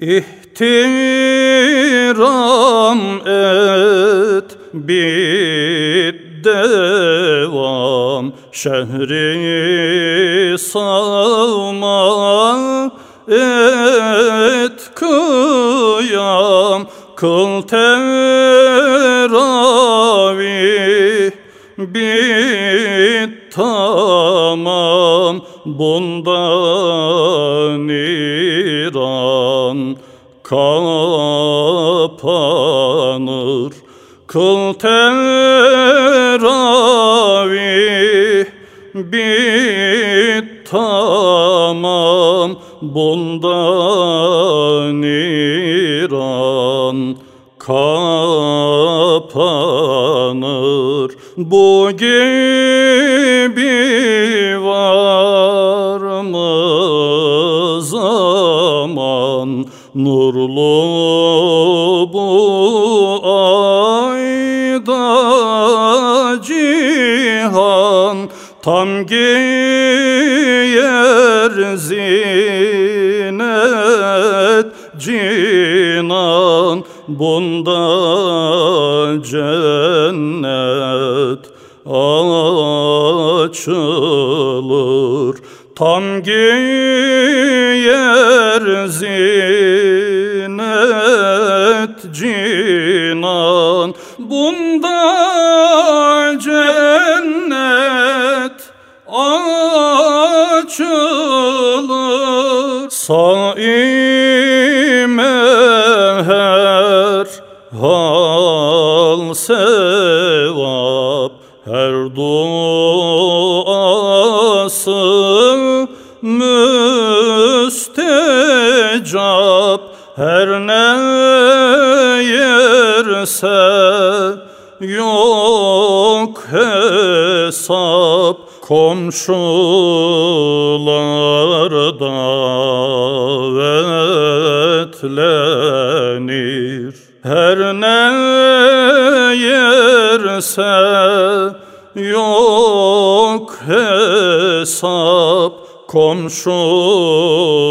İhtiram et bit devam. Şehri savma et kıyam. Kıl teravih bit tamam. Bundan İran kapanır. Kıl teravih bit tamam bundan İran kapanır. Bu gibi nurlu bu ayda cihan tam giyer zinet cinan bunda cennet açılır. Tam giyer zinet cinan bunda cennet açılır. Saime her hal sevap her duası her ne yerse yok hesap komşular davetlenir her ne yerse yok hesap komşular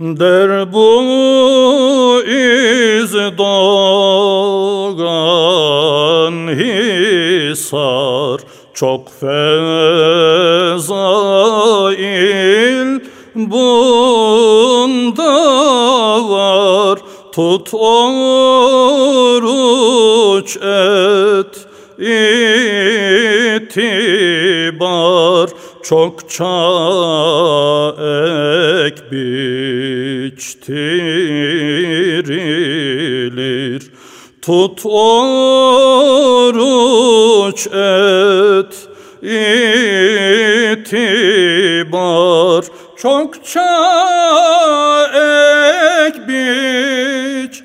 der bu iz doğan hisar çok fezail bunda var. Tut oruç et itibar çokça ek biçtirilir tut oruç et itibar. Çokça ek biçtirilir